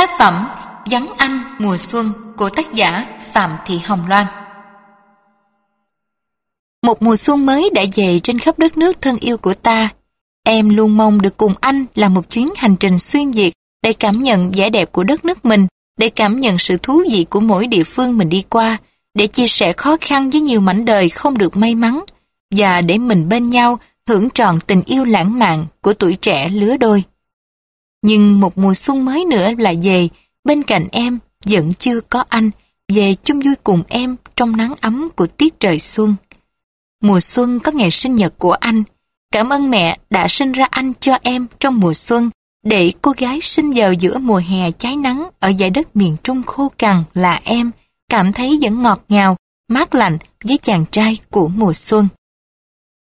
Tác phẩm Vắng Anh Mùa Xuân của tác giả Phạm Thị Hồng Loan Một mùa xuân mới đã về trên khắp đất nước thân yêu của ta. Em luôn mong được cùng anh là một chuyến hành trình xuyên việt để cảm nhận vẻ đẹp của đất nước mình, để cảm nhận sự thú vị của mỗi địa phương mình đi qua, để chia sẻ khó khăn với nhiều mảnh đời không được may mắn, và để mình bên nhau hưởng trọn tình yêu lãng mạn của tuổi trẻ lứa đôi. Nhưng một mùa xuân mới nữa là về, bên cạnh em vẫn chưa có anh, về chung vui cùng em trong nắng ấm của tiết trời xuân. Mùa xuân có ngày sinh nhật của anh. Cảm ơn mẹ đã sinh ra anh cho em trong mùa xuân, để cô gái sinh vào giữa mùa hè cháy nắng ở dải đất miền Trung khô cằn là em, cảm thấy vẫn ngọt ngào, mát lạnh với chàng trai của mùa xuân.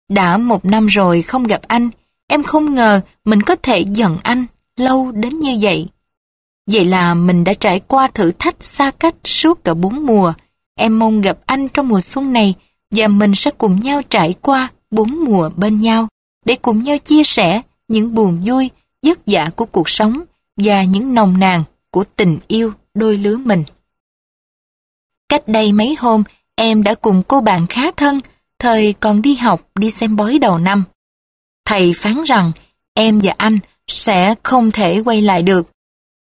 Đã một năm rồi không gặp anh, em không ngờ mình có thể giận anh lâu đến như vậy. Vậy là mình đã trải qua thử thách xa cách suốt cả bốn mùa. Em mong gặp anh trong mùa xuân này và mình sẽ cùng nhau trải qua bốn mùa bên nhau để cùng nhau chia sẻ những buồn vui, vất vả của cuộc sống và những nồng nàn của tình yêu đôi lứa mình. Cách đây mấy hôm, em đã cùng cô bạn khá thân, thời còn đi học đi xem bói đầu năm. Thầy phán rằng em và anh sẽ không thể quay lại được.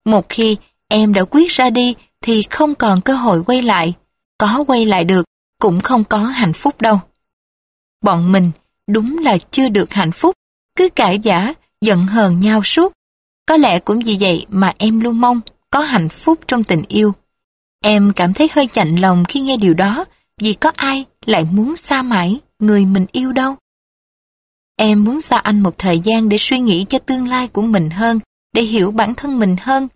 Một khi em đã quyết ra đi thì không còn cơ hội quay lại. Có quay lại được cũng không có hạnh phúc đâu. Bọn mình đúng là chưa được hạnh phúc, cứ cãi giả, giận hờn nhau suốt. Có lẽ cũng vì vậy mà em luôn mong có hạnh phúc trong tình yêu. Em cảm thấy hơi chạnh lòng khi nghe điều đó, vì có ai lại muốn xa mãi người mình yêu đâu. Em muốn xa anh một thời gian để suy nghĩ cho tương lai của mình hơn, để hiểu bản thân mình hơn.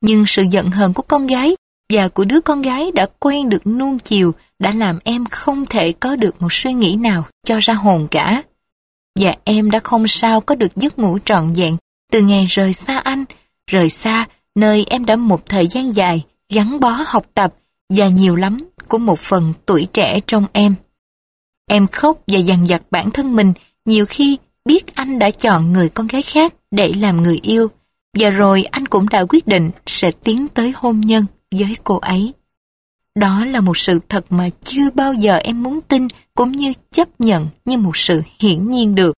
Nhưng sự giận hờn của con gái và của đứa con gái đã quen được nuông chiều đã làm em không thể có được một suy nghĩ nào cho ra hồn cả. Và em đã không sao có được giấc ngủ trọn vẹn từ ngày rời xa anh, rời xa nơi em đã một thời gian dài gắn bó học tập và nhiều lắm của một phần tuổi trẻ trong em. Em khóc và dằn vặt bản thân mình nhiều khi biết anh đã chọn người con gái khác để làm người yêu và rồi anh cũng đã quyết định sẽ tiến tới hôn nhân với cô ấy. Đó là một sự thật mà chưa bao giờ em muốn tin cũng như chấp nhận như một sự hiển nhiên được.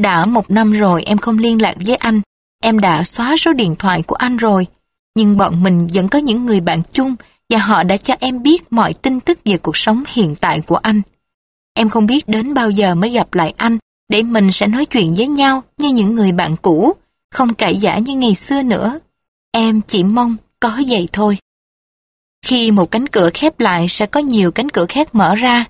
Đã một năm rồi em không liên lạc với anh, em đã xóa số điện thoại của anh rồi, nhưng bọn mình vẫn có những người bạn chung và họ đã cho em biết mọi tin tức về cuộc sống hiện tại của anh. Em không biết đến bao giờ mới gặp lại anh để mình sẽ nói chuyện với nhau như những người bạn cũ, không cãi giả như ngày xưa nữa. Em chỉ mong có vậy thôi. Khi một cánh cửa khép lại sẽ có nhiều cánh cửa khác mở ra.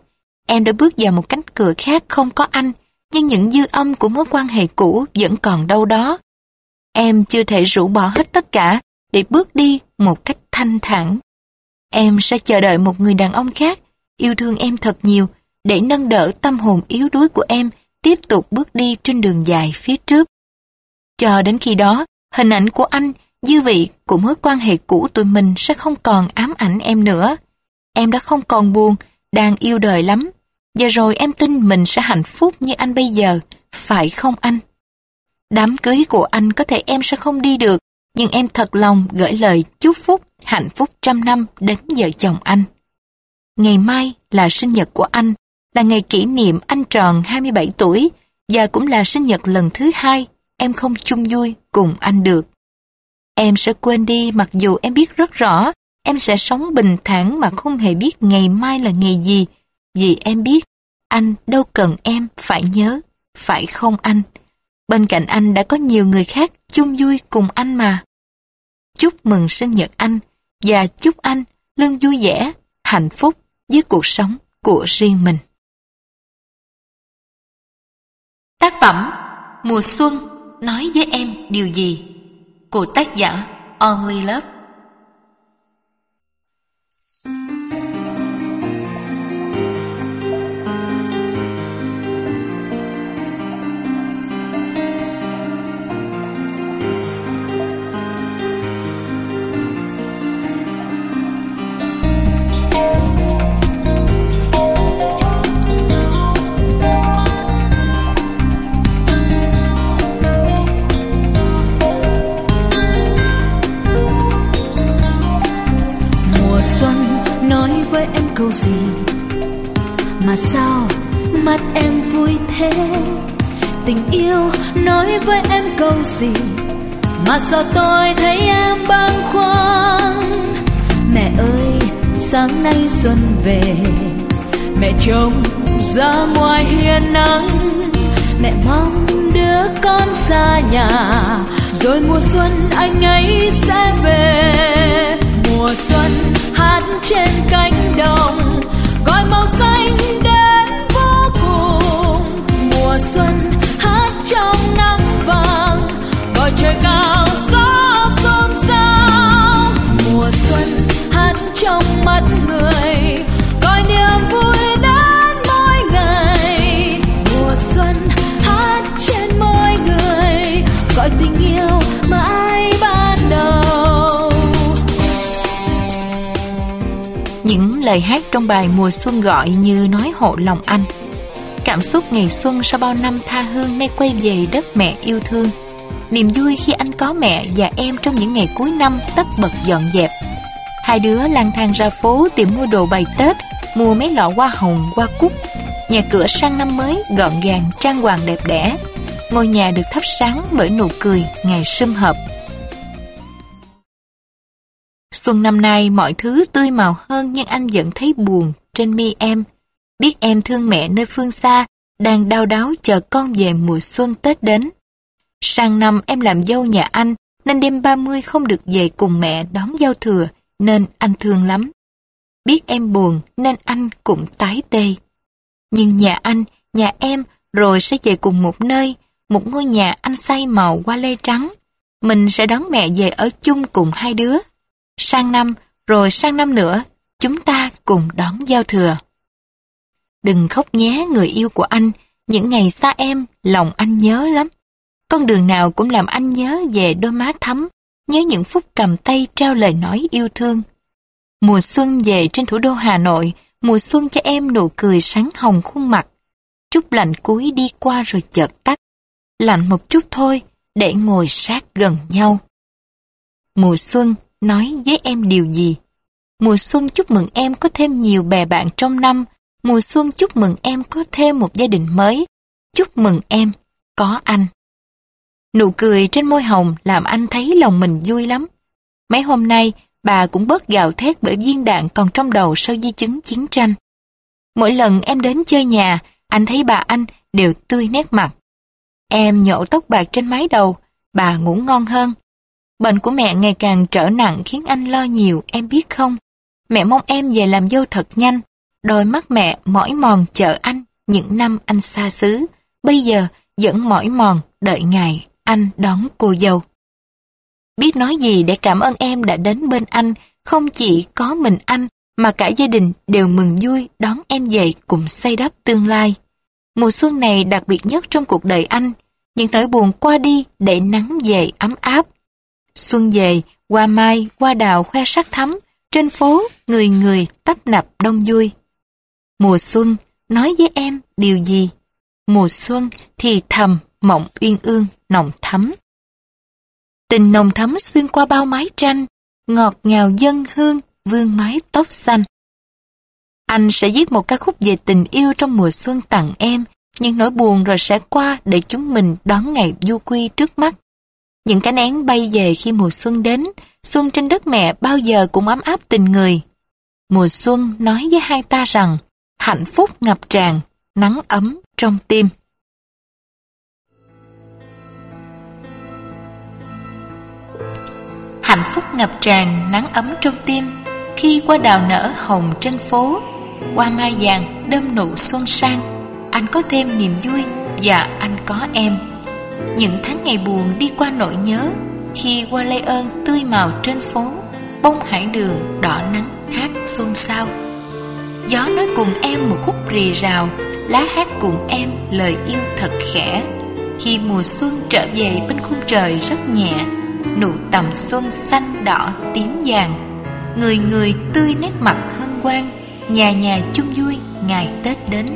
Em đã bước vào một cánh cửa khác không có anh, nhưng những dư âm của mối quan hệ cũ vẫn còn đâu đó. Em chưa thể rũ bỏ hết tất cả để bước đi một cách thanh thản. Em sẽ chờ đợi một người đàn ông khác yêu thương em thật nhiều để nâng đỡ tâm hồn yếu đuối của em tiếp tục bước đi trên đường dài phía trước. Cho đến khi đó, hình ảnh của anh, dư vị của mối quan hệ cũ tụi mình sẽ không còn ám ảnh em nữa. Em đã không còn buồn, đang yêu đời lắm. giờ rồi em tin mình sẽ hạnh phúc như anh bây giờ, phải không anh? Đám cưới của anh có thể em sẽ không đi được, nhưng em thật lòng gửi lời chúc phúc, hạnh phúc trăm năm đến vợ chồng anh. Ngày mai là sinh nhật của anh, là ngày kỷ niệm anh tròn 27 tuổi và cũng là sinh nhật lần thứ hai em không chung vui cùng anh được. Em sẽ quên đi mặc dù em biết rất rõ em sẽ sống bình thản mà không hề biết ngày mai là ngày gì vì em biết anh đâu cần em phải nhớ, phải không anh? Bên cạnh anh đã có nhiều người khác chung vui cùng anh mà. Chúc mừng sinh nhật anh và chúc anh luôn vui vẻ, hạnh phúc với cuộc sống của riêng mình. Tác phẩm Mùa xuân nói với em điều gì? Của tác giả Only Love. Câu gì? Mà sao mắt em vui thế? Tình yêu nói với em câu gì? Mà sao tôi thấy em băng khoăn mẹ ơi, sáng nay xuân về. Mẹ trông ra ngoài hiên nắng. Mẹ mong đứa con xa nhà. Rồi mùa xuân anh ấy sẽ về. Mùa xuân hát trên cánh đồng, gọi màu xanh đến vô cùng. Mùa xuân hát trong nắng vàng, gọi trời cao gió xôn xao. Mùa xuân hát trong mắt người, gọi niềm vui đến mỗi ngày. Mùa xuân hát trên môi người, gọi tình yêu Những lời hát trong bài Mùa Xuân gọi như nói hộ lòng anh. Cảm xúc ngày xuân sau bao năm tha hương nay quay về đất mẹ yêu thương. Niềm vui khi anh có mẹ và em trong những ngày cuối năm tất bật dọn dẹp. Hai đứa lang thang ra phố tìm mua đồ bày Tết, mua mấy lọ hoa hồng, hoa cúc. Nhà cửa sang năm mới gọn gàng, trang hoàng đẹp đẽ. Ngôi nhà được thắp sáng bởi nụ cười ngày sum họp. Xuân năm nay mọi thứ tươi màu hơn nhưng anh vẫn thấy buồn trên mi em. Biết em thương mẹ nơi phương xa, đang đau đáu chờ con về mùa xuân Tết đến. Sang năm em làm dâu nhà anh, nên đêm 30 không được về cùng mẹ đón giao thừa, nên anh thương lắm. Biết em buồn nên anh cũng tái tê. Nhưng nhà anh, nhà em rồi sẽ về cùng một nơi, một ngôi nhà anh xây màu qua lê trắng. Mình sẽ đón mẹ về ở chung cùng hai đứa. Sang năm, rồi sang năm nữa, chúng ta cùng đón giao thừa. Đừng khóc nhé người yêu của anh, những ngày xa em, lòng anh nhớ lắm. Con đường nào cũng làm anh nhớ về đôi má thắm, nhớ những phút cầm tay trao lời nói yêu thương. Mùa xuân về trên thủ đô Hà Nội, mùa xuân cho em nụ cười sáng hồng khuôn mặt. Chút lạnh cuối đi qua rồi chợt tắt. Lạnh một chút thôi, để ngồi sát gần nhau. Mùa xuân nói với em điều gì? Mùa xuân chúc mừng em có thêm nhiều bè bạn trong năm. Mùa xuân chúc mừng em có thêm một gia đình mới. Chúc mừng em, có anh. Nụ cười trên môi hồng làm anh thấy lòng mình vui lắm. Mấy hôm nay, bà cũng bớt gào thét bởi viên đạn còn trong đầu sau di chứng chiến tranh. Mỗi lần em đến chơi nhà, anh thấy bà anh đều tươi nét mặt. Em nhổ tóc bạc trên mái đầu, bà ngủ ngon hơn. Bệnh của mẹ ngày càng trở nặng khiến anh lo nhiều, em biết không? Mẹ mong em về làm dâu thật nhanh. Đôi mắt mẹ mỏi mòn chờ anh những năm anh xa xứ. Bây giờ vẫn mỏi mòn đợi ngày anh đón cô dâu. Biết nói gì để cảm ơn em đã đến bên anh, không chỉ có mình anh mà cả gia đình đều mừng vui đón em về cùng xây đắp tương lai. Mùa xuân này đặc biệt nhất trong cuộc đời anh, những nỗi buồn qua đi để nắng về ấm áp. Xuân về, hoa mai, hoa đào khoe sắc thắm, trên phố người người tấp nập đông vui. Mùa xuân nói với em điều gì? Mùa xuân thì thầm mộng uyên ương nồng thắm. Tình nồng thắm xuyên qua bao mái tranh, ngọt ngào dân hương vương mái tóc xanh. Anh sẽ viết một ca khúc về tình yêu trong mùa xuân tặng em, nhưng nỗi buồn rồi sẽ qua để chúng mình đón ngày du quy trước mắt. Những cánh én bay về khi mùa xuân đến, xuân trên đất mẹ bao giờ cũng ấm áp tình người. Mùa xuân nói với hai ta rằng, hạnh phúc ngập tràn, nắng ấm trong tim. Hạnh phúc ngập tràn, nắng ấm trong tim, khi qua đào nở hồng trên phố, qua mai vàng đơm nụ xuân sang, anh có thêm niềm vui và anh có em. Những tháng ngày buồn đi qua nỗi nhớ, khi qua lây ơn tươi màu trên phố, bông hải đường đỏ nắng hát xôn xao. Gió nói cùng em một khúc rì rào, lá hát cùng em lời yêu thật khẽ. Khi mùa xuân trở về bên khung trời rất nhẹ, nụ tầm xuân xanh đỏ tím vàng, người người tươi nét mặt hân hoan, nhà nhà chung vui ngày Tết đến.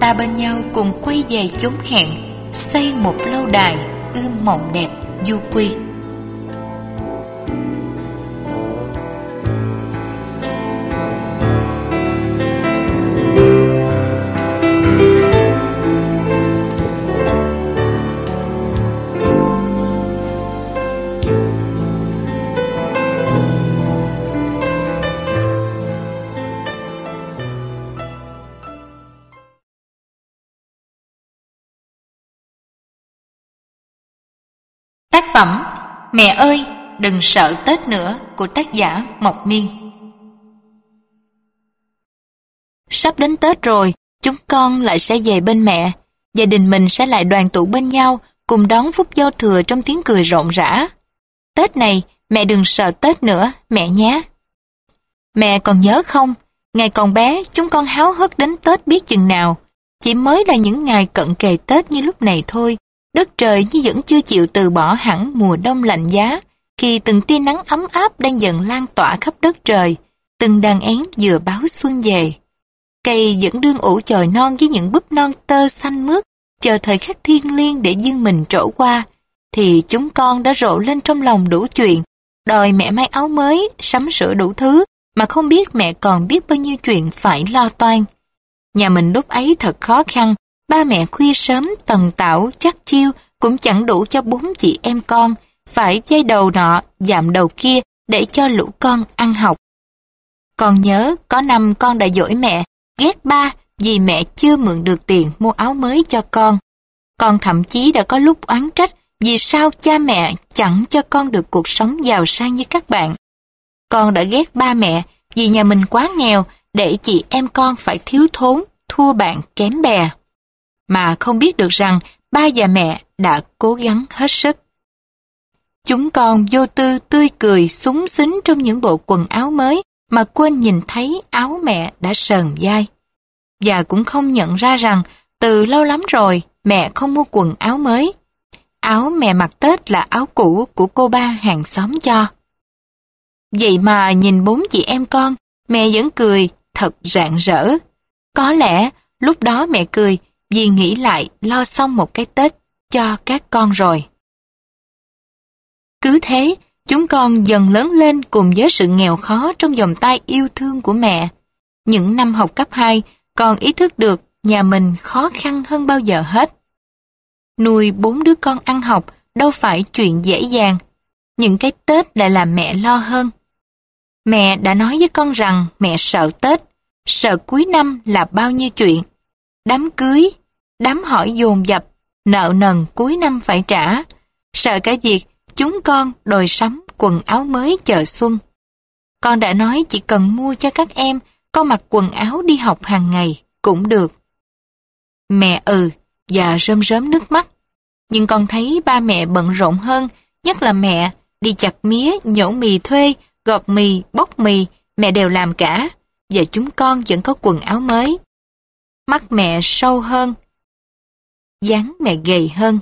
Ta bên nhau cùng quay về chốn hẹn, xây một lâu đài ươm mộng đẹp du quy. Phẩm Mẹ ơi, đừng sợ Tết nữa của tác giả Mộc Miên. Sắp đến Tết rồi, chúng con lại sẽ về bên mẹ. Gia đình mình sẽ lại đoàn tụ bên nhau, cùng đón phút giao thừa trong tiếng cười rộn rã. Tết này, mẹ đừng sợ Tết nữa, mẹ nhé. Mẹ còn nhớ không, ngày còn bé chúng con háo hức đến Tết biết chừng nào. Chỉ mới là những ngày cận kề Tết như lúc này thôi, đất trời như vẫn chưa chịu từ bỏ hẳn mùa đông lạnh giá, khi từng tia nắng ấm áp đang dần lan tỏa khắp đất trời, từng đàn én vừa báo xuân về. Cây vẫn đương ủ chồi non với những búp non tơ xanh mướt, chờ thời khắc thiên liêng để dương mình trổ qua, thì chúng con đã rộ lên trong lòng đủ chuyện, đòi mẹ may áo mới, sắm sửa đủ thứ, mà không biết mẹ còn biết bao nhiêu chuyện phải lo toan. Nhà mình lúc ấy thật khó khăn, ba mẹ khuya sớm tần tảo chắc chiêu cũng chẳng đủ cho bốn chị em con, phải dây đầu nọ, dạm đầu kia để cho lũ con ăn học. Con nhớ có năm con đã dỗi mẹ, ghét ba vì mẹ chưa mượn được tiền mua áo mới cho con. Con thậm chí đã có lúc oán trách vì sao cha mẹ chẳng cho con được cuộc sống giàu sang như các bạn. Con đã ghét ba mẹ vì nhà mình quá nghèo để chị em con phải thiếu thốn, thua bạn kém bè. Mà không biết được rằng ba và mẹ đã cố gắng hết sức. Chúng con vô tư tươi cười súng xính trong những bộ quần áo mới mà quên nhìn thấy áo mẹ đã sờn dai. Và cũng không nhận ra rằng từ lâu lắm rồi mẹ không mua quần áo mới. Áo mẹ mặc Tết là áo cũ của cô ba hàng xóm cho. Vậy mà nhìn bốn chị em con, mẹ vẫn cười thật rạng rỡ. Có lẽ lúc đó mẹ cười vì nghĩ lại lo xong một cái Tết cho các con rồi. Cứ thế, chúng con dần lớn lên cùng với sự nghèo khó trong vòng tay yêu thương của mẹ. Những năm học cấp 2, con ý thức được nhà mình khó khăn hơn bao giờ hết. Nuôi bốn đứa con ăn học đâu phải chuyện dễ dàng. Những cái Tết lại làm mẹ lo hơn. Mẹ đã nói với con rằng mẹ sợ Tết, sợ cuối năm là bao nhiêu chuyện. Đám cưới, đám hỏi dồn dập, nợ nần cuối năm phải trả. Sợ cả việc chúng con đòi sắm quần áo mới chờ xuân. Con đã nói chỉ cần mua cho các em con mặc quần áo đi học hàng ngày cũng được. Mẹ ừ và rơm rớm nước mắt. Nhưng con thấy ba mẹ bận rộn hơn, nhất là mẹ, đi chặt mía, nhổ mì thuê, gọt mì, bóc mì, mẹ đều làm cả, và chúng con vẫn có quần áo mới. Mắt mẹ sâu hơn, dáng mẹ gầy hơn.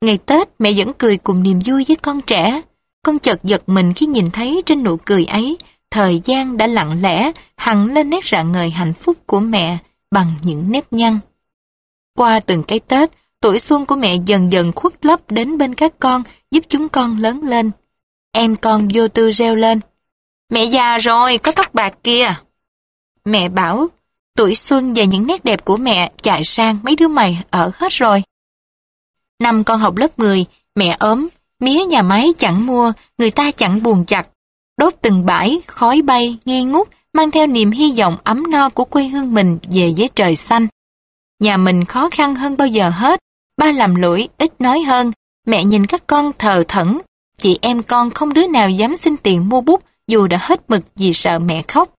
Ngày Tết mẹ vẫn cười cùng niềm vui với con trẻ. Con chợt giật mình khi nhìn thấy trên nụ cười ấy, thời gian đã lặng lẽ hằng lên nét rạng ngời hạnh phúc của mẹ bằng những nếp nhăn. Qua từng cái Tết, tuổi xuân của mẹ dần dần khuất lấp đến bên các con, giúp chúng con lớn lên. Em con vô tư reo lên. Mẹ già rồi, có tóc bạc kia. Mẹ bảo, tuổi xuân và những nét đẹp của mẹ chạy sang mấy đứa mày ở hết rồi. Năm con học lớp 10, mẹ ốm, mía nhà máy chẳng mua, người ta chẳng buồn chặt. Đốt từng bãi, khói bay, nghi ngút, mang theo niềm hy vọng ấm no của quê hương mình về với trời xanh. Nhà mình khó khăn hơn bao giờ hết, ba làm lũi, ít nói hơn, mẹ nhìn các con thờ thẫn, chị em con không đứa nào dám xin tiền mua bút dù đã hết mực vì sợ mẹ khóc.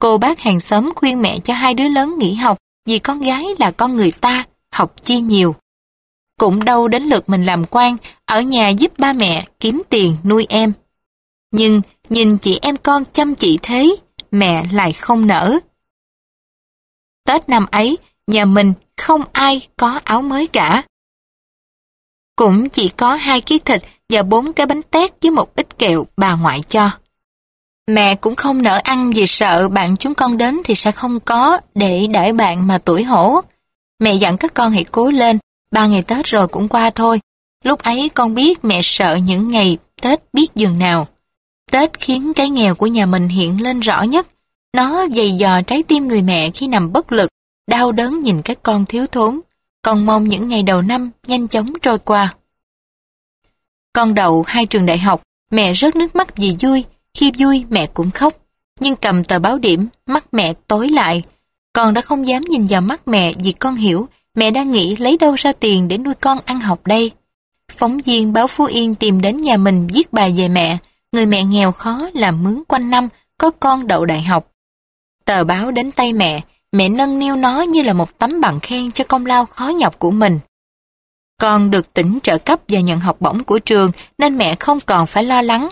Cô bác hàng xóm khuyên mẹ cho hai đứa lớn nghỉ học vì con gái là con người ta, học chi nhiều. Cũng đâu đến lượt mình làm quan, ở nhà giúp ba mẹ kiếm tiền nuôi em. Nhưng nhìn chị em con chăm chỉ thế, mẹ lại không nỡ. Tết năm ấy, nhà mình không ai có áo mới cả. Cũng chỉ có hai ký thịt và bốn cái bánh tét với một ít kẹo bà ngoại cho. Mẹ cũng không nỡ ăn vì sợ bạn chúng con đến thì sẽ không có để đãi bạn mà tuổi hổ. Mẹ dặn các con hãy cố lên, ba ngày Tết rồi cũng qua thôi. Lúc ấy con biết mẹ sợ những ngày Tết biết dường nào. Tết khiến cái nghèo của nhà mình hiện lên rõ nhất. Nó dày dò trái tim người mẹ khi nằm bất lực, đau đớn nhìn các con thiếu thốn. Con mong những ngày đầu năm nhanh chóng trôi qua. Con đậu hai trường đại học, mẹ rớt nước mắt vì vui, khi vui mẹ cũng khóc. Nhưng cầm tờ báo điểm, mắt mẹ tối lại. Con đã không dám nhìn vào mắt mẹ vì con hiểu mẹ đang nghĩ lấy đâu ra tiền để nuôi con ăn học đây. phóng viên báo Phú Yên tìm đến nhà mình viết bài về mẹ, người mẹ nghèo khó làm mướn quanh năm, có con đậu đại học. Tờ báo đến tay mẹ, mẹ nâng niu nó như là một tấm bằng khen cho công lao khó nhọc của mình. Con được tỉnh trợ cấp và nhận học bổng của trường nên mẹ không còn phải lo lắng.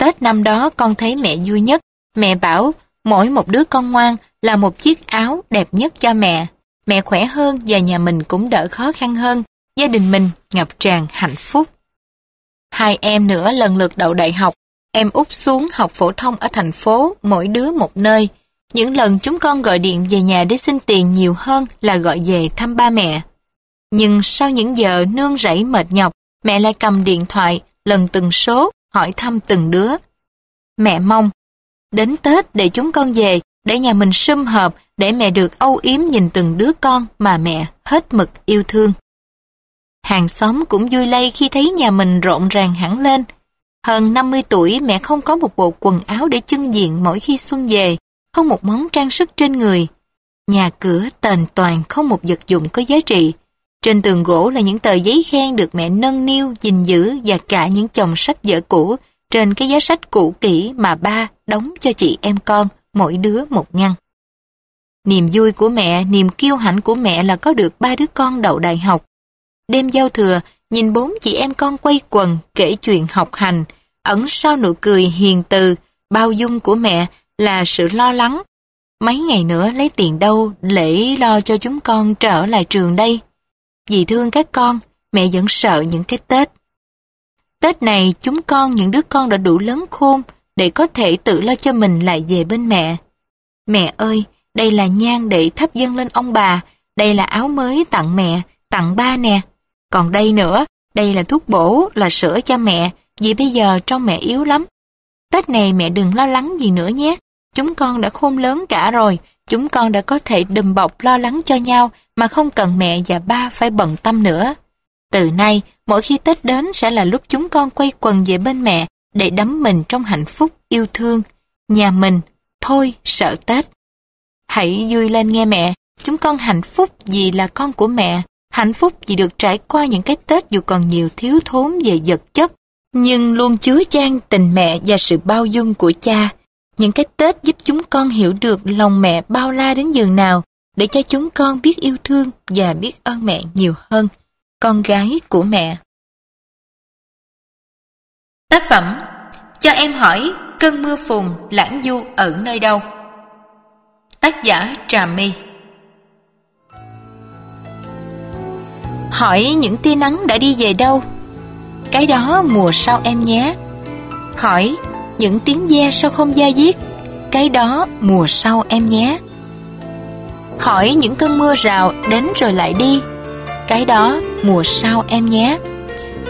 Tết năm đó con thấy mẹ vui nhất. Mẹ bảo mỗi một đứa con ngoan là một chiếc áo đẹp nhất cho mẹ. Mẹ khỏe hơn và nhà mình cũng đỡ khó khăn hơn. Gia đình mình ngập tràn hạnh phúc. Hai em nữa lần lượt đậu đại học. Em út xuống học phổ thông ở thành phố, mỗi đứa một nơi. Những lần chúng con gọi điện về nhà để xin tiền nhiều hơn là gọi về thăm ba mẹ. Nhưng sau những giờ nương rẫy mệt nhọc, mẹ lại cầm điện thoại, lần từng số, hỏi thăm từng đứa. Mẹ mong, đến Tết để chúng con về, để nhà mình sum hợp, để mẹ được âu yếm nhìn từng đứa con mà mẹ hết mực yêu thương. Hàng xóm cũng vui lây khi thấy nhà mình rộn ràng hẳn lên. Hơn 50 tuổi mẹ không có một bộ quần áo để trưng diện mỗi khi xuân về, không một món trang sức trên người. Nhà cửa tền toàn không một vật dụng có giá trị. Trên tường gỗ là những tờ giấy khen được mẹ nâng niu, gìn giữ và cả những chồng sách vở cũ trên cái giá sách cũ kỹ mà ba đóng cho chị em con, mỗi đứa một ngăn. Niềm vui của mẹ, niềm kiêu hãnh của mẹ là có được ba đứa con đậu đại học. Đêm giao thừa, nhìn bốn chị em con quay quần, kể chuyện học hành, ẩn sau nụ cười hiền từ, bao dung của mẹ là sự lo lắng. Mấy ngày nữa lấy tiền đâu để lo cho chúng con trở lại trường đây? Vì thương các con, mẹ vẫn sợ những cái Tết. Tết này chúng con những đứa con đã đủ lớn khôn để có thể tự lo cho mình lại về bên mẹ. Mẹ ơi, đây là nhang để thắp dâng lên ông bà, đây là áo mới tặng mẹ, tặng ba nè. Còn đây nữa, đây là thuốc bổ, là sữa cho mẹ, vì bây giờ trong mẹ yếu lắm. Tết này mẹ đừng lo lắng gì nữa nhé. Chúng con đã khôn lớn cả rồi, chúng con đã có thể đùm bọc lo lắng cho nhau mà không cần mẹ và ba phải bận tâm nữa. Từ nay, mỗi khi Tết đến sẽ là lúc chúng con quay quần về bên mẹ để đắm mình trong hạnh phúc yêu thương. Nhà mình, thôi sợ Tết. Hãy vui lên nghe mẹ, chúng con hạnh phúc vì là con của mẹ, hạnh phúc vì được trải qua những cái Tết dù còn nhiều thiếu thốn về vật chất, nhưng luôn chứa chan tình mẹ và sự bao dung của cha. Những cái Tết giúp chúng con hiểu được lòng mẹ bao la đến giường nào, để cho chúng con biết yêu thương và biết ơn mẹ nhiều hơn. Con gái của mẹ Tác phẩm Cho em hỏi cơn mưa phùn lãng du ở nơi đâu? Tác giả Trà My Hỏi những tia nắng đã đi về đâu? Cái đó mùa sau em nhé. Hỏi những tiếng ve sao không da diết? Cái đó mùa sau em nhé. Hỏi những cơn mưa rào đến rồi lại đi. Cái đó mùa sau em nhé.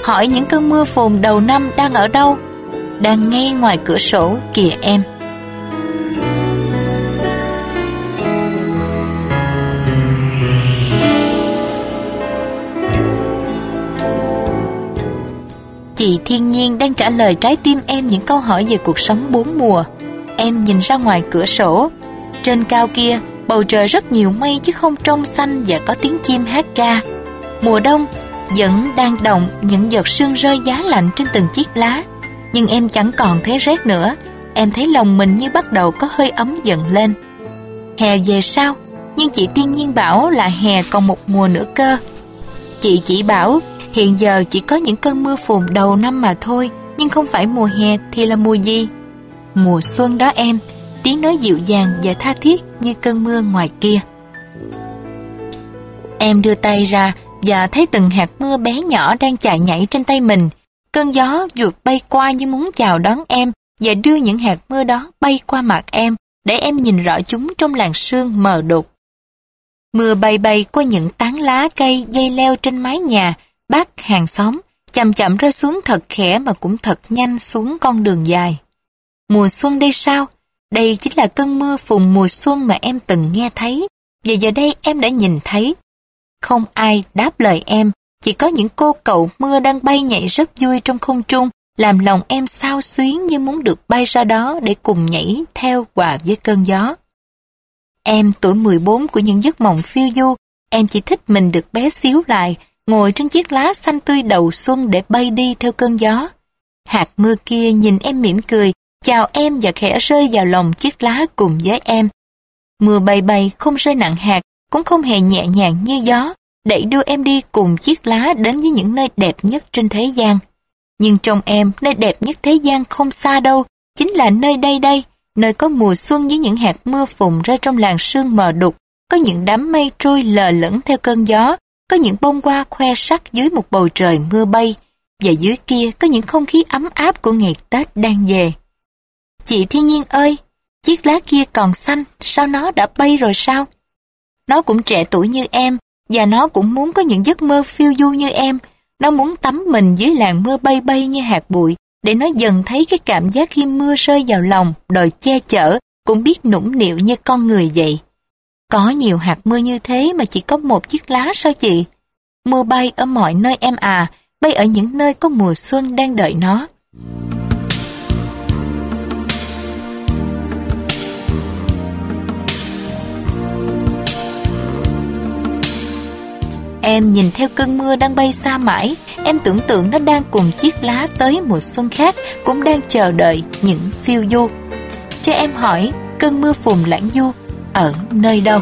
Hỏi những cơn mưa phùn đầu năm đang ở đâu? Đang ngay ngoài cửa sổ kìa em. Chị thiên nhiên đang trả lời trái tim em những câu hỏi về cuộc sống bốn mùa. Em nhìn ra ngoài cửa sổ. Trên cao kia, bầu trời rất nhiều mây chứ không trong xanh và có tiếng chim hát ca. Mùa đông vẫn đang động những giọt sương rơi giá lạnh trên từng chiếc lá. Nhưng em chẳng còn thấy rét nữa. Em thấy lòng mình như bắt đầu có hơi ấm dần lên. Hè về sao? Nhưng chị thiên nhiên bảo là hè còn một mùa nữa cơ. Chị chỉ bảo hiện giờ chỉ có những cơn mưa phùn đầu năm mà thôi, nhưng không phải mùa hè thì là mùa gì? Mùa xuân đó em, tiếng nói dịu dàng và tha thiết như cơn mưa ngoài kia. Em đưa tay ra và thấy từng hạt mưa bé nhỏ đang chạy nhảy trên tay mình. Cơn gió vượt bay qua như muốn chào đón em và đưa những hạt mưa đó bay qua mặt em để em nhìn rõ chúng trong làn sương mờ đục. Mưa bay bay qua những tán lá cây dây leo trên mái nhà, bác hàng xóm, chậm chậm rơi xuống thật khẽ mà cũng thật nhanh xuống con đường dài. Mùa xuân đây sao? Đây chính là cơn mưa phùn mùa xuân mà em từng nghe thấy, và giờ đây em đã nhìn thấy. Không ai đáp lời em, chỉ có những cô cậu mưa đang bay nhảy rất vui trong không trung, làm lòng em sao xuyến như muốn được bay ra đó để cùng nhảy theo hòa với cơn gió. Em tuổi 14 của những giấc mộng phiêu du, em chỉ thích mình được bé xíu lại, ngồi trên chiếc lá xanh tươi đầu xuân để bay đi theo cơn gió. Hạt mưa kia nhìn em mỉm cười, chào em và khẽ rơi vào lòng chiếc lá cùng với em. Mưa bay bay không rơi nặng hạt, cũng không hề nhẹ nhàng như gió, đẩy đưa em đi cùng chiếc lá đến với những nơi đẹp nhất trên thế gian. Nhưng trong em, nơi đẹp nhất thế gian không xa đâu, chính là nơi đây đây, nơi có mùa xuân với những hạt mưa phùng ra trong làng sương mờ đục, có những đám mây trôi lờ lẫn theo cơn gió, có những bông hoa khoe sắc dưới một bầu trời mưa bay, và dưới kia có những không khí ấm áp của ngày Tết đang về. Chị Thiên Nhiên ơi, chiếc lá kia còn xanh, sao nó đã bay rồi sao? Nó cũng trẻ tuổi như em, và nó cũng muốn có những giấc mơ phiêu du như em. Nó muốn tắm mình dưới làn mưa bay bay như hạt bụi, để nó dần thấy cái cảm giác khi mưa rơi vào lòng, đòi che chở, cũng biết nũng nịu như con người vậy. Có nhiều hạt mưa như thế mà chỉ có một chiếc lá sao chị? Mưa bay ở mọi nơi em à, bay ở những nơi có mùa xuân đang đợi nó. Em nhìn theo cơn mưa đang bay xa mãi, em tưởng tượng nó đang cùng chiếc lá tới mùa xuân khác, cũng đang chờ đợi những phiêu du. Cho em hỏi, cơn mưa phùn lãng du ở nơi đâu?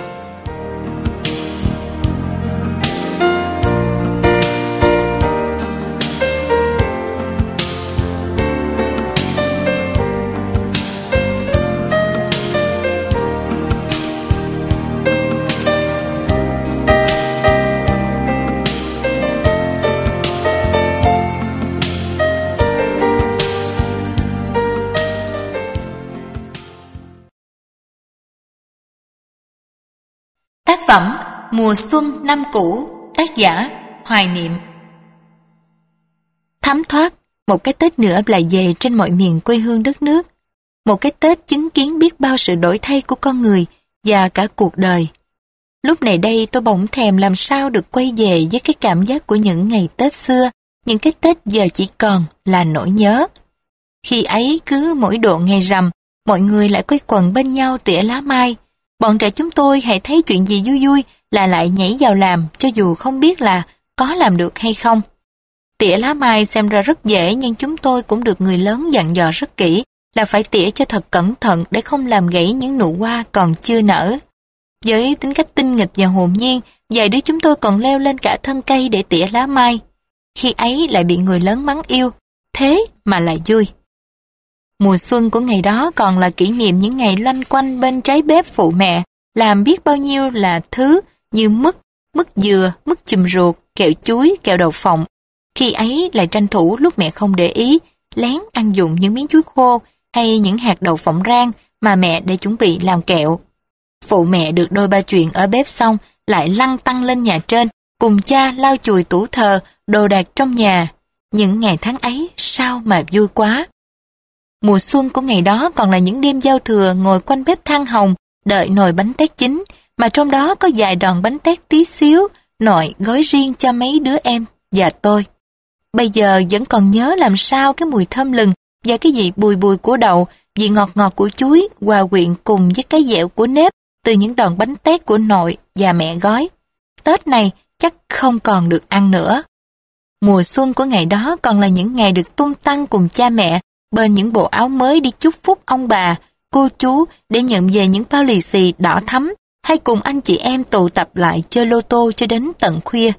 Phẩm Mùa xuân năm cũ, Tác giả Hoài Niệm. Thấm thoát, Một cái Tết nữa lại về trên mọi miền quê hương đất nước. Một cái Tết chứng kiến biết bao sự đổi thay của con người Và cả cuộc đời. Lúc này đây tôi bỗng thèm làm sao được quay về với cái cảm giác của những ngày Tết xưa, Những cái Tết giờ chỉ còn là nỗi nhớ. Khi ấy cứ mỗi độ ngày rằm, Mọi người lại quay quần bên nhau tỉa lá mai Bọn trẻ chúng tôi hãy thấy chuyện gì vui vui là lại nhảy vào làm cho dù không biết là có làm được hay không. Tỉa lá mai xem ra rất dễ nhưng chúng tôi cũng được người lớn dặn dò rất kỹ là phải tỉa cho thật cẩn thận để không làm gãy những nụ hoa còn chưa nở. Với tính cách tinh nghịch và hồn nhiên, vài đứa chúng tôi còn leo lên cả thân cây để tỉa lá mai. Khi ấy lại bị người lớn mắng yêu, thế mà lại vui. Mùa xuân của ngày đó còn là kỷ niệm những ngày loanh quanh bên trái bếp phụ mẹ, làm biết bao nhiêu là thứ như mứt, mứt dừa, mứt chùm ruột, kẹo chuối, kẹo đậu phộng. Khi ấy lại tranh thủ lúc mẹ không để ý, lén ăn dụng những miếng chuối khô hay những hạt đậu phộng rang mà mẹ để chuẩn bị làm kẹo. Phụ mẹ được đôi ba chuyện ở bếp xong, lại lăn tăng lên nhà trên, cùng cha lau chùi tủ thờ, đồ đạc trong nhà. Những ngày tháng ấy sao mà vui quá. Mùa xuân của ngày đó còn là những đêm giao thừa ngồi quanh bếp than hồng, đợi nồi bánh tét chín, mà trong đó có vài đòn bánh tét tí xíu, nội gói riêng cho mấy đứa em và tôi. Bây giờ vẫn còn nhớ làm sao cái mùi thơm lừng và cái vị bùi bùi của đậu, vị ngọt ngọt của chuối hòa quyện cùng với cái dẻo của nếp từ những đòn bánh tét của nội và mẹ gói. Tết này chắc không còn được ăn nữa. Mùa xuân của ngày đó còn là những ngày được tung tăng cùng cha mẹ bên những bộ áo mới đi chúc phúc ông bà, cô chú để nhận về những bao lì xì đỏ thắm hay cùng anh chị em tụ tập lại chơi lô tô cho đến tận khuya.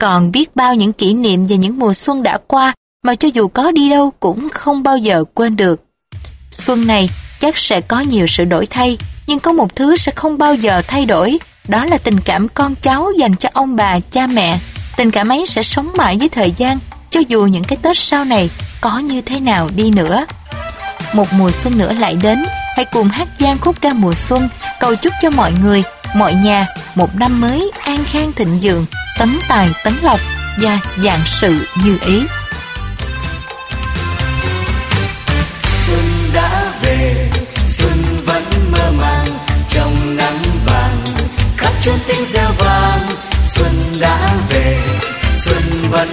Còn biết bao những kỷ niệm về những mùa xuân đã qua mà cho dù có đi đâu cũng không bao giờ quên được. Xuân này chắc sẽ có nhiều sự đổi thay, nhưng có một thứ sẽ không bao giờ thay đổi, đó là tình cảm con cháu dành cho ông bà, cha mẹ. Tình cảm ấy sẽ sống mãi với thời gian, cho dù những cái Tết sau này có như thế nào đi nữa. Một mùa xuân nữa lại đến, hãy cùng hát gian khúc ca mùa xuân, cầu chúc cho mọi người, mọi nhà một năm mới an khang thịnh vượng, tấn tài tấn lộc và dạng sự như ý. Xuân đã về, xuân vẫn mơ màng trong nắng vàng, khắp chốn tiếng reo vang. Xuân đã về, xuân vẫn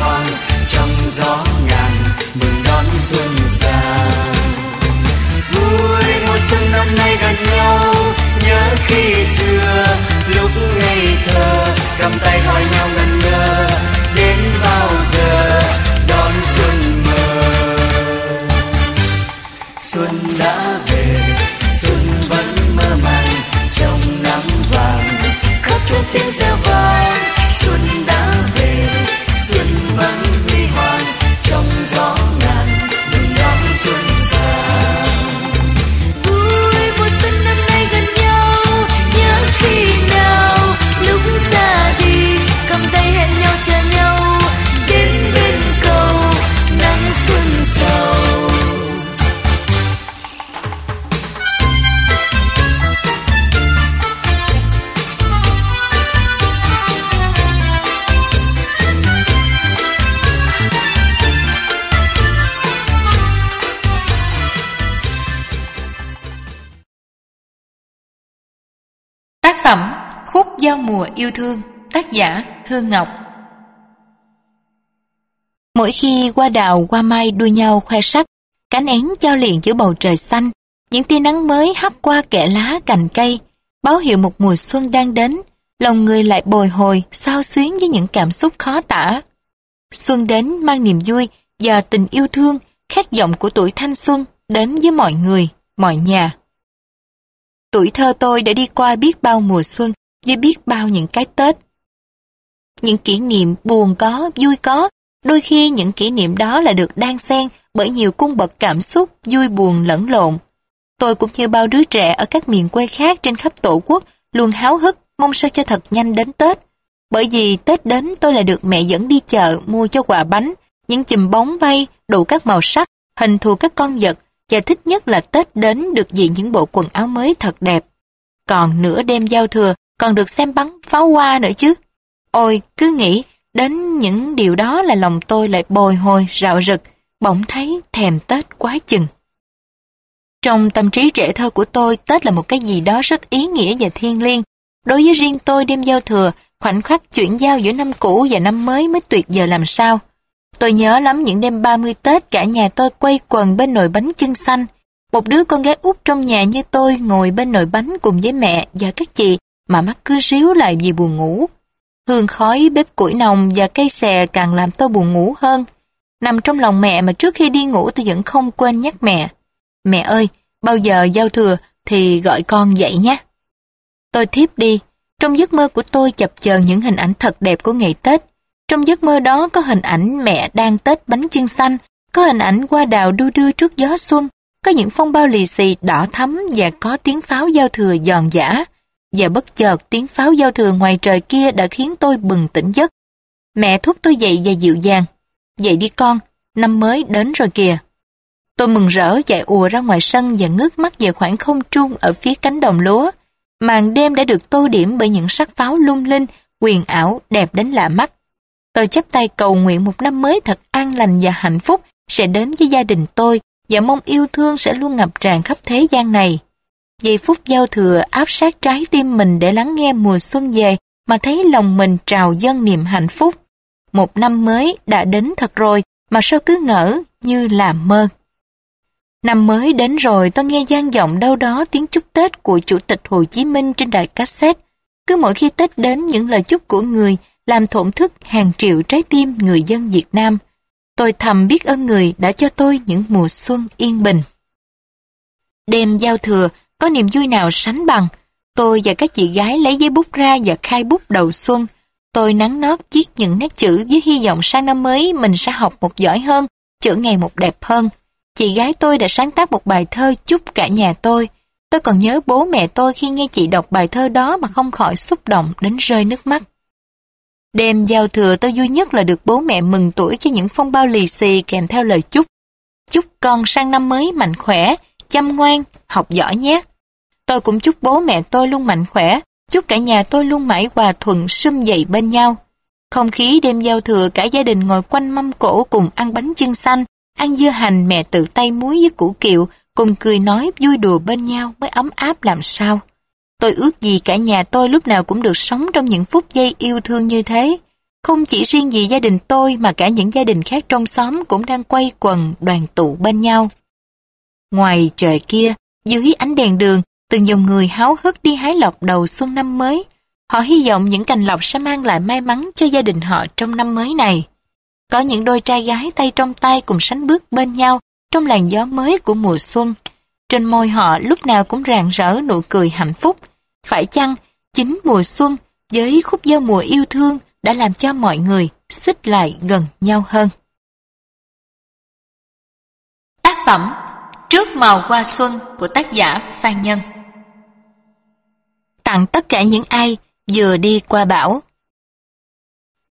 huy trong gió ngàn, mừng đón xuân sang. Vui mùa xuân năm nay gần nhau, nhớ khi xưa, lúc ngây thơ, cầm tay hỏi nhau ngẩn ngơ, đến bao giờ Giao Mùa Yêu Thương Tác giả Hương Ngọc Mỗi khi qua đào qua mai đua nhau khoe sắc, cánh én giao liền giữa bầu trời xanh, những tia nắng mới hắt qua kẽ lá cành cây, báo hiệu một mùa xuân đang đến, lòng người lại bồi hồi, sao xuyến với những cảm xúc khó tả. Xuân đến mang niềm vui và tình yêu thương, khát vọng của tuổi thanh xuân đến với mọi người, mọi nhà. Tuổi thơ tôi đã đi qua biết bao mùa xuân với biết bao những cái Tết. Những kỷ niệm buồn có, vui có, đôi khi những kỷ niệm đó là được đan xen bởi nhiều cung bậc cảm xúc vui buồn lẫn lộn. Tôi cũng như bao đứa trẻ ở các miền quê khác trên khắp tổ quốc luôn háo hức mong sao cho thật nhanh đến Tết. Bởi vì Tết đến tôi lại được mẹ dẫn đi chợ mua cho quà bánh, những chùm bóng bay đủ các màu sắc, hình thù các con vật và thích nhất là Tết đến được diện những bộ quần áo mới thật đẹp. Còn nửa đêm giao thừa còn được xem bắn pháo hoa nữa chứ. Ôi, cứ nghĩ đến những điều đó là lòng tôi lại bồi hồi rạo rực, bỗng thấy thèm Tết quá chừng. Trong tâm trí trẻ thơ của tôi, Tết là một cái gì đó rất ý nghĩa và thiêng liêng. Đối với riêng tôi đêm giao thừa, khoảnh khắc chuyển giao giữa năm cũ và năm mới mới tuyệt giờ làm sao. Tôi nhớ lắm những đêm 30 Tết cả nhà tôi quay quần bên nồi bánh chưng xanh. Một đứa con gái út trong nhà như tôi ngồi bên nồi bánh cùng với mẹ và các chị mà mắt cứ ríu lại vì buồn ngủ. Hương khói bếp củi nồng và cây xè càng làm tôi buồn ngủ hơn. Nằm trong lòng mẹ mà trước khi đi ngủ tôi vẫn không quên nhắc mẹ. Mẹ ơi, bao giờ giao thừa thì gọi con dậy nhé. Tôi thiếp đi. Trong giấc mơ của tôi chập chờn những hình ảnh thật đẹp của ngày Tết. Trong giấc mơ đó có hình ảnh mẹ đang Tết bánh chưng xanh, có hình ảnh hoa đào đu đưa trước gió xuân, có những phong bao lì xì đỏ thắm và có tiếng pháo giao thừa giòn giã. Và bất chợt tiếng pháo giao thừa ngoài trời kia đã khiến tôi bừng tỉnh giấc. Mẹ thúc tôi dậy và dịu dàng. Dậy đi con, năm mới đến rồi kìa. Tôi mừng rỡ chạy ùa ra ngoài sân và ngước mắt về khoảng không trung ở phía cánh đồng lúa. Màn đêm đã được tô điểm bởi những sắc pháo lung linh, quyền ảo, đẹp đến lạ mắt. Tôi chắp tay cầu nguyện một năm mới thật an lành và hạnh phúc sẽ đến với gia đình tôi và mong yêu thương sẽ luôn ngập tràn khắp thế gian này. Giây phút giao thừa áp sát trái tim mình để lắng nghe mùa xuân về mà thấy lòng mình trào dâng niềm hạnh phúc. Một năm mới đã đến thật rồi mà sao cứ ngỡ như là mơ. Năm mới đến rồi tôi nghe gian giọng đâu đó tiếng chúc Tết của Chủ tịch Hồ Chí Minh trên đài cassette. Cứ mỗi khi Tết đến những lời chúc của người làm thổn thức hàng triệu trái tim người dân Việt Nam. Tôi thầm biết ơn người đã cho tôi những mùa xuân yên bình. Đêm giao thừa, có niềm vui nào sánh bằng. Tôi và các chị gái lấy giấy bút ra và khai bút đầu xuân. Tôi nắng nót viết những nét chữ với hy vọng sang năm mới mình sẽ học một giỏi hơn, chữ ngày một đẹp hơn. Chị gái tôi đã sáng tác một bài thơ chúc cả nhà tôi. Tôi còn nhớ bố mẹ tôi khi nghe chị đọc bài thơ đó mà không khỏi xúc động đến rơi nước mắt. Đêm giao thừa tôi vui nhất là được bố mẹ mừng tuổi cho những phong bao lì xì kèm theo lời chúc. Chúc con sang năm mới mạnh khỏe, chăm ngoan, học giỏi nhé. Tôi cũng chúc bố mẹ tôi luôn mạnh khỏe, chúc cả nhà tôi luôn mãi hòa thuận sum dậy bên nhau. Không khí đêm giao thừa cả gia đình ngồi quanh mâm cổ cùng ăn bánh chưng xanh, ăn dưa hành mẹ tự tay muối với củ kiệu, cùng cười nói vui đùa bên nhau mới ấm áp làm sao. Tôi ước gì cả nhà tôi lúc nào cũng được sống trong những phút giây yêu thương như thế. Không chỉ riêng gì gia đình tôi mà cả những gia đình khác trong xóm cũng đang quay quần đoàn tụ bên nhau. Ngoài trời kia, dưới ánh đèn đường, từng dòng người háo hức đi hái lọc đầu xuân năm mới. Họ hy vọng những cành lộc sẽ mang lại may mắn cho gia đình họ trong năm mới này. Có những đôi trai gái tay trong tay cùng sánh bước bên nhau trong làn gió mới của mùa xuân. Trên môi họ lúc nào cũng rạng rỡ nụ cười hạnh phúc. Phải chăng, chính mùa xuân với khúc giao mùa yêu thương đã làm cho mọi người xích lại gần nhau hơn. Tác phẩm Trước màu hoa xuân của tác giả Phan Nhân Tặng tất cả những ai vừa đi qua bão.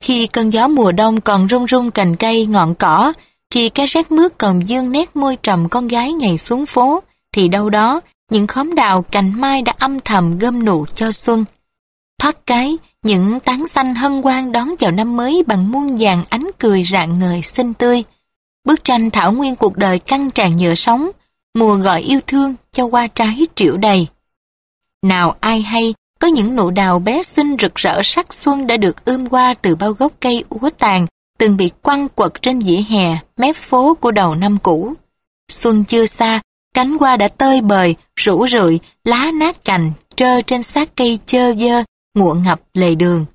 Khi cơn gió mùa đông còn rung rung cành cây ngọn cỏ, khi cái rét mướt còn dương nét môi trầm con gái ngày xuống phố, thì đâu đó, những khóm đào cành mai đã âm thầm gâm nụ cho xuân. Thoát cái, những tán xanh hân hoan đón chào năm mới bằng muôn vàng ánh cười rạng ngời xinh tươi. Bức tranh thảo nguyên cuộc đời căng tràn nhựa sống, mùa gọi yêu thương cho hoa trái triệu đầy. Nào ai hay, có những nụ đào bé xinh rực rỡ sắc xuân đã được ươm qua từ bao gốc cây úa tàn, từng bị quăng quật trên dĩa hè, mép phố của đầu năm cũ. Xuân chưa xa, cánh hoa đã tơi bời, rủ rượi, lá nát cành, trơ trên xác cây chơ dơ, ngụa ngập lề đường.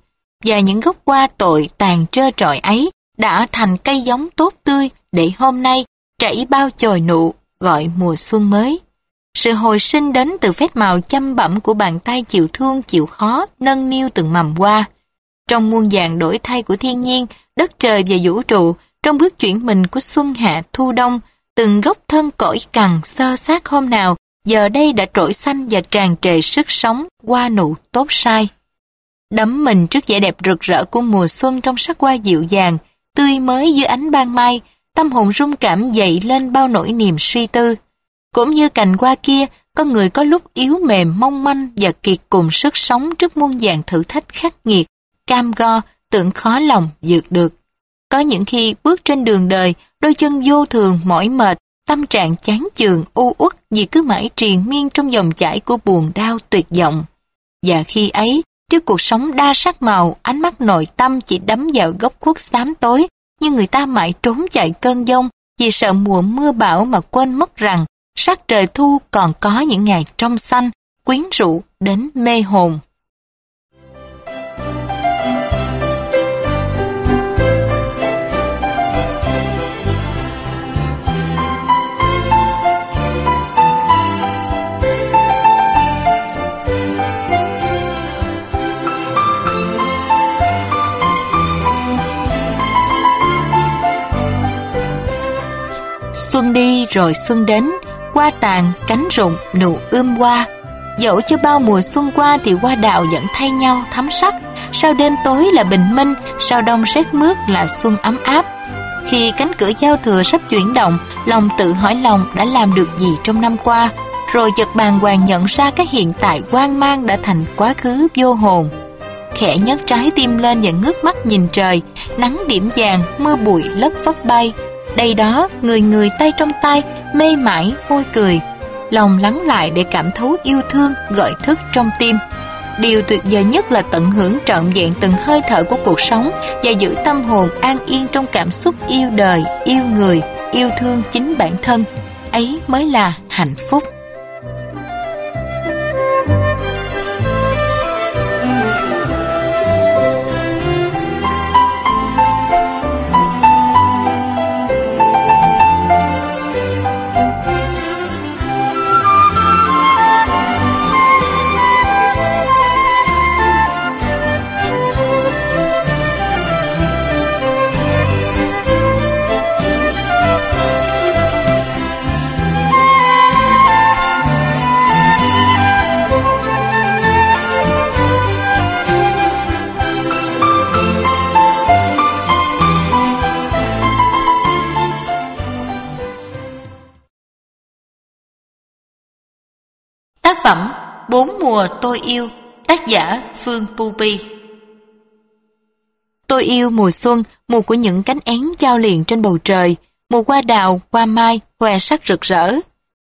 Và những gốc hoa tội tàn trơ trọi ấy đã thành cây giống tốt tươi để hôm nay chảy bao chồi nụ gọi mùa xuân mới. Sự hồi sinh đến từ phép màu chăm bẩm của bàn tay chịu thương chịu khó nâng niu từng mầm hoa. Trong muôn vàng đổi thay của thiên nhiên, đất trời và vũ trụ, trong bước chuyển mình của xuân hạ thu đông, từng gốc thân cõi cằn sơ sát hôm nào, giờ đây đã trỗi xanh và tràn trề sức sống, qua nụ tốt sai. Đắm mình trước vẻ đẹp rực rỡ của mùa xuân trong sắc hoa dịu dàng, tươi mới dưới ánh ban mai, tâm hồn rung cảm dậy lên bao nỗi niềm suy tư. Cũng như cành hoa kia, con người có lúc yếu mềm mong manh và kiệt cùng sức sống trước muôn dạng thử thách khắc nghiệt, cam go, tưởng khó lòng vượt được. Có những khi bước trên đường đời, đôi chân vô thường, mỏi mệt, tâm trạng chán chường, u uất vì cứ mãi triền miên trong dòng chảy của buồn đau tuyệt vọng. Và khi ấy, trước cuộc sống đa sắc màu, ánh mắt nội tâm chỉ đắm vào góc khuất xám tối, nhưng người ta mãi trốn chạy cơn giông vì sợ mùa mưa bão mà quên mất rằng sắc trời thu còn có những ngày trong xanh, quyến rũ đến mê hồn. Xuân đi rồi xuân đến, qua tàn, cánh rụng, nụ ươm qua Dẫu cho bao mùa xuân qua thì qua đào vẫn thay nhau thắm sắc. Sau đêm tối là bình minh, sau đông rét mướt là xuân ấm áp. Khi cánh cửa giao thừa sắp chuyển động, lòng tự hỏi lòng đã làm được gì trong năm qua, rồi chợt bàng hoàng nhận ra cái hiện tại quan mang đã thành quá khứ vô hồn. Khẽ nhấc trái tim lên và ngước mắt nhìn trời, nắng điểm vàng, mưa bụi lất vất bay, đây đó, người người tay trong tay, mê mải, môi cười. Lòng lắng lại để cảm thấu yêu thương, gợi thức trong tim. Điều tuyệt vời nhất là tận hưởng trọn vẹn từng hơi thở của cuộc sống và giữ tâm hồn an yên trong cảm xúc yêu đời, yêu người, yêu thương chính bản thân. Ấy mới là hạnh phúc. Phẩm Bốn mùa tôi yêu Tác giả Phương Pupi Tôi yêu mùa xuân, mùa của những cánh én giao liền trên bầu trời, mùa hoa đào, hoa mai, hoa sắc rực rỡ.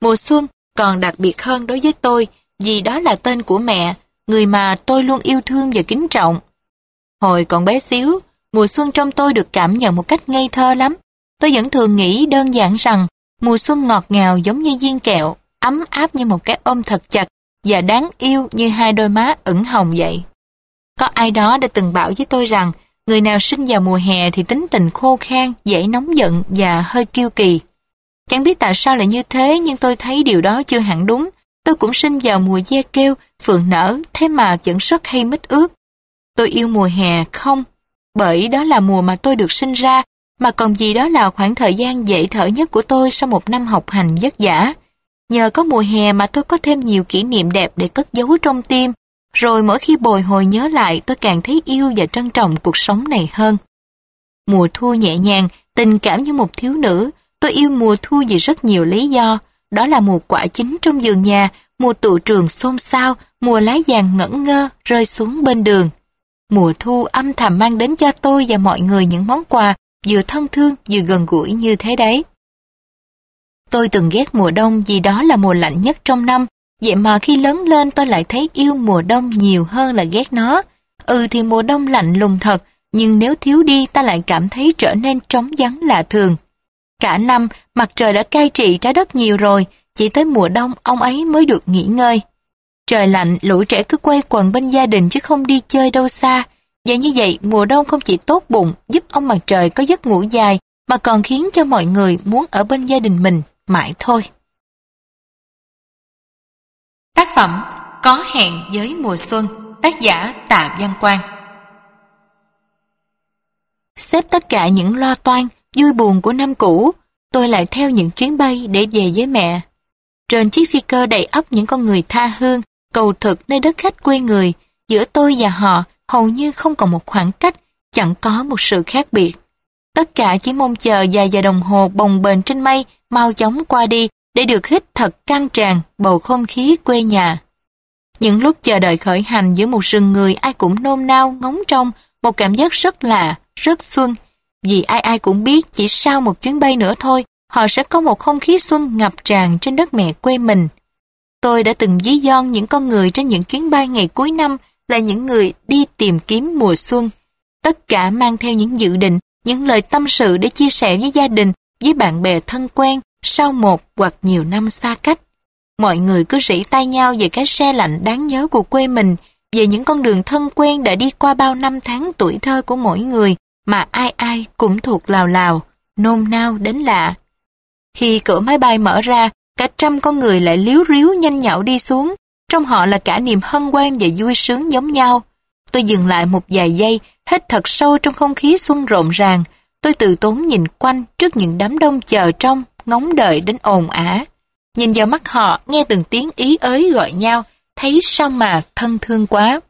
Mùa xuân còn đặc biệt hơn đối với tôi vì đó là tên của mẹ, người mà tôi luôn yêu thương và kính trọng. Hồi còn bé xíu, mùa xuân trong tôi được cảm nhận một cách ngây thơ lắm. Tôi vẫn thường nghĩ đơn giản rằng mùa xuân ngọt ngào giống như viên kẹo, ấm áp như một cái ôm thật chặt và đáng yêu như hai đôi má ửng hồng vậy. Có ai đó đã từng bảo với tôi rằng người nào sinh vào mùa hè thì tính tình khô khan, dễ nóng giận và hơi kiêu kỳ. Chẳng biết tại sao lại như thế nhưng tôi thấy điều đó chưa hẳn đúng. Tôi cũng sinh vào mùa da kêu, phượng nở, thế mà vẫn rất hay mít ướt. Tôi yêu mùa hè không, bởi đó là mùa mà tôi được sinh ra, mà còn gì đó là khoảng thời gian dễ thở nhất của tôi sau một năm học hành vất vả. Nhờ có mùa hè mà tôi có thêm nhiều kỷ niệm đẹp để cất giấu trong tim, rồi mỗi khi bồi hồi nhớ lại tôi càng thấy yêu và trân trọng cuộc sống này hơn. Mùa thu nhẹ nhàng, tình cảm như một thiếu nữ, tôi yêu mùa thu vì rất nhiều lý do. Đó là mùa quả chính trong vườn nhà, mùa tụ trường xôn xao, mùa lá vàng ngẩn ngơ rơi xuống bên đường. Mùa thu âm thầm mang đến cho tôi và mọi người những món quà vừa thân thương vừa gần gũi như thế đấy. Tôi từng ghét mùa đông vì đó là mùa lạnh nhất trong năm, vậy mà khi lớn lên tôi lại thấy yêu mùa đông nhiều hơn là ghét nó. Ừ thì mùa đông lạnh lùng thật, nhưng nếu thiếu đi ta lại cảm thấy trở nên trống vắng lạ thường. Cả năm, mặt trời đã cai trị trái đất nhiều rồi, chỉ tới mùa đông ông ấy mới được nghỉ ngơi. Trời lạnh, lũ trẻ cứ quay quần bên gia đình chứ không đi chơi đâu xa. Và như vậy, mùa đông không chỉ tốt bụng, giúp ông mặt trời có giấc ngủ dài, mà còn khiến cho mọi người muốn ở bên gia đình mình mãi thôi. Tác phẩm Có hẹn với mùa xuân, tác giả Tạ Văn Quang Xếp tất cả những lo toan, vui buồn của năm cũ, tôi lại theo những chuyến bay để về với mẹ. Trên chiếc phi cơ đầy ấp những con người tha hương, cầu thực nơi đất khách quê người, giữa tôi và họ hầu như không còn một khoảng cách, chẳng có một sự khác biệt. Tất cả chỉ mong chờ vài giờ đồng hồ bồng bềnh trên mây mau chóng qua đi để được hít thật căng tràn bầu không khí quê nhà. Những lúc chờ đợi khởi hành giữa một rừng người ai cũng nôn nao ngóng trông một cảm giác rất lạ, rất xuân. Vì ai ai cũng biết chỉ sau một chuyến bay nữa thôi, họ sẽ có một không khí xuân ngập tràn trên đất mẹ quê mình. Tôi đã từng dí don những con người trên những chuyến bay ngày cuối năm là những người đi tìm kiếm mùa xuân. Tất cả mang theo những dự định, những lời tâm sự để chia sẻ với gia đình, với bạn bè thân quen sau một hoặc nhiều năm xa cách. Mọi người cứ rỉ tay nhau về cái xe lạnh đáng nhớ của quê mình, về những con đường thân quen đã đi qua bao năm tháng tuổi thơ của mỗi người mà ai ai cũng thuộc lào lào, nôn nao đến lạ. Khi cửa máy bay mở ra, cả trăm con người lại liếu riếu nhanh nhậu đi xuống, trong họ là cả niềm hân hoan và vui sướng giống nhau. Tôi dừng lại một vài giây, hít thật sâu trong không khí xuân rộn ràng. Tôi từ tốn nhìn quanh trước những đám đông chờ trong, ngóng đợi đến ồn ả. Nhìn vào mắt họ, nghe từng tiếng ý ới gọi nhau, thấy sao mà thân thương quá.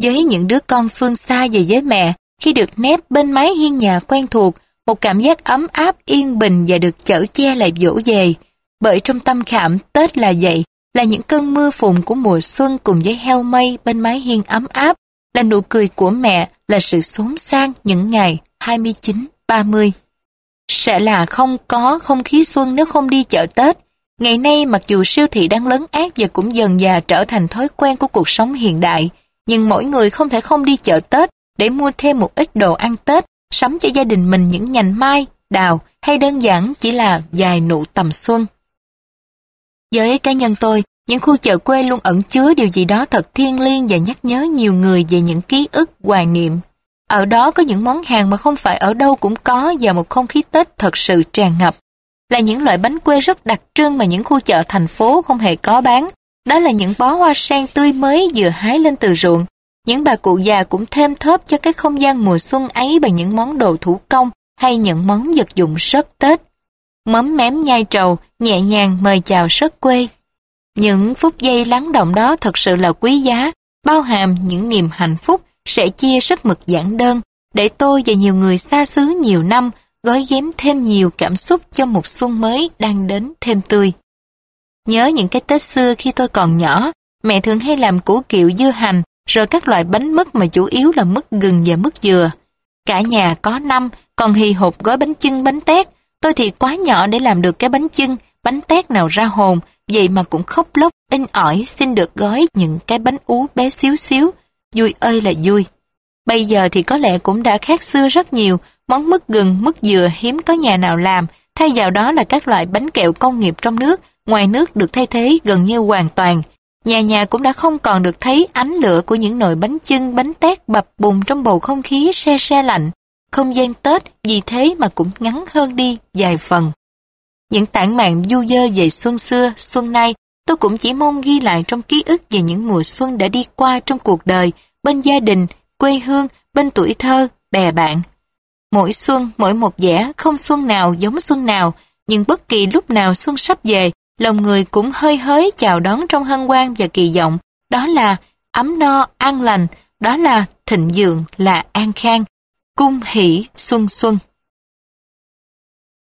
Với những đứa con phương xa về với mẹ, khi được nép bên mái hiên nhà quen thuộc, một cảm giác ấm áp yên bình và được chở che lại dỗ về. Bởi trong tâm khảm Tết là vậy, là những cơn mưa phùn của mùa xuân cùng với heo mây bên mái hiên ấm áp, là nụ cười của mẹ, là sự xốn sang những ngày 29, 30. Sẽ là không có không khí xuân nếu không đi chợ Tết. Ngày nay mặc dù siêu thị đang lớn ác và cũng dần dà trở thành thói quen của cuộc sống hiện đại, nhưng mỗi người không thể không đi chợ Tết để mua thêm một ít đồ ăn Tết, sắm cho gia đình mình những nhành mai, đào hay đơn giản chỉ là vài nụ tầm xuân. Với cá nhân tôi, những khu chợ quê luôn ẩn chứa điều gì đó thật thiêng liêng và nhắc nhớ nhiều người về những ký ức hoài niệm. Ở đó có những món hàng mà không phải ở đâu cũng có và một không khí Tết thật sự tràn ngập. Là những loại bánh quê rất đặc trưng mà những khu chợ thành phố không hề có bán. Đó là những bó hoa sen tươi mới vừa hái lên từ ruộng. Những bà cụ già cũng thêm thớp cho cái không gian mùa xuân ấy bằng những món đồ thủ công hay những món vật dụng rất Tết mấm mém nhai trầu, nhẹ nhàng mời chào rất quê. Những phút giây lắng động đó thật sự là quý giá, bao hàm những niềm hạnh phúc sẽ chia rất mực giản đơn, để tôi và nhiều người xa xứ nhiều năm gói ghém thêm nhiều cảm xúc cho một xuân mới đang đến thêm tươi. Nhớ những cái Tết xưa khi tôi còn nhỏ, mẹ thường hay làm củ kiệu dưa hành, rồi các loại bánh mứt mà chủ yếu là mứt gừng và mứt dừa. Cả nhà có năm, còn hì hộp gói bánh chưng bánh tét, Tôi thì quá nhỏ để làm được cái bánh chưng, bánh tét nào ra hồn, vậy mà cũng khóc lóc, in ỏi xin được gói những cái bánh ú bé xíu xíu. Vui ơi là vui. Bây giờ thì có lẽ cũng đã khác xưa rất nhiều, món mứt gừng, mứt dừa hiếm có nhà nào làm, thay vào đó là các loại bánh kẹo công nghiệp trong nước, ngoài nước được thay thế gần như hoàn toàn. Nhà nhà cũng đã không còn được thấy ánh lửa của những nồi bánh chưng, bánh tét bập bùng trong bầu không khí se se lạnh. Không gian Tết vì thế mà cũng ngắn hơn đi vài phần. Những tản mạn du dơ về xuân xưa, xuân nay, tôi cũng chỉ mong ghi lại trong ký ức về những mùa xuân đã đi qua trong cuộc đời, bên gia đình, quê hương, bên tuổi thơ, bè bạn. Mỗi xuân, mỗi một vẻ, không xuân nào giống xuân nào, nhưng bất kỳ lúc nào xuân sắp về, lòng người cũng hơi hới chào đón trong hân hoan và kỳ vọng. Đó là ấm no, an lành, đó là thịnh vượng, là an khang. Cung hỷ xuân xuân.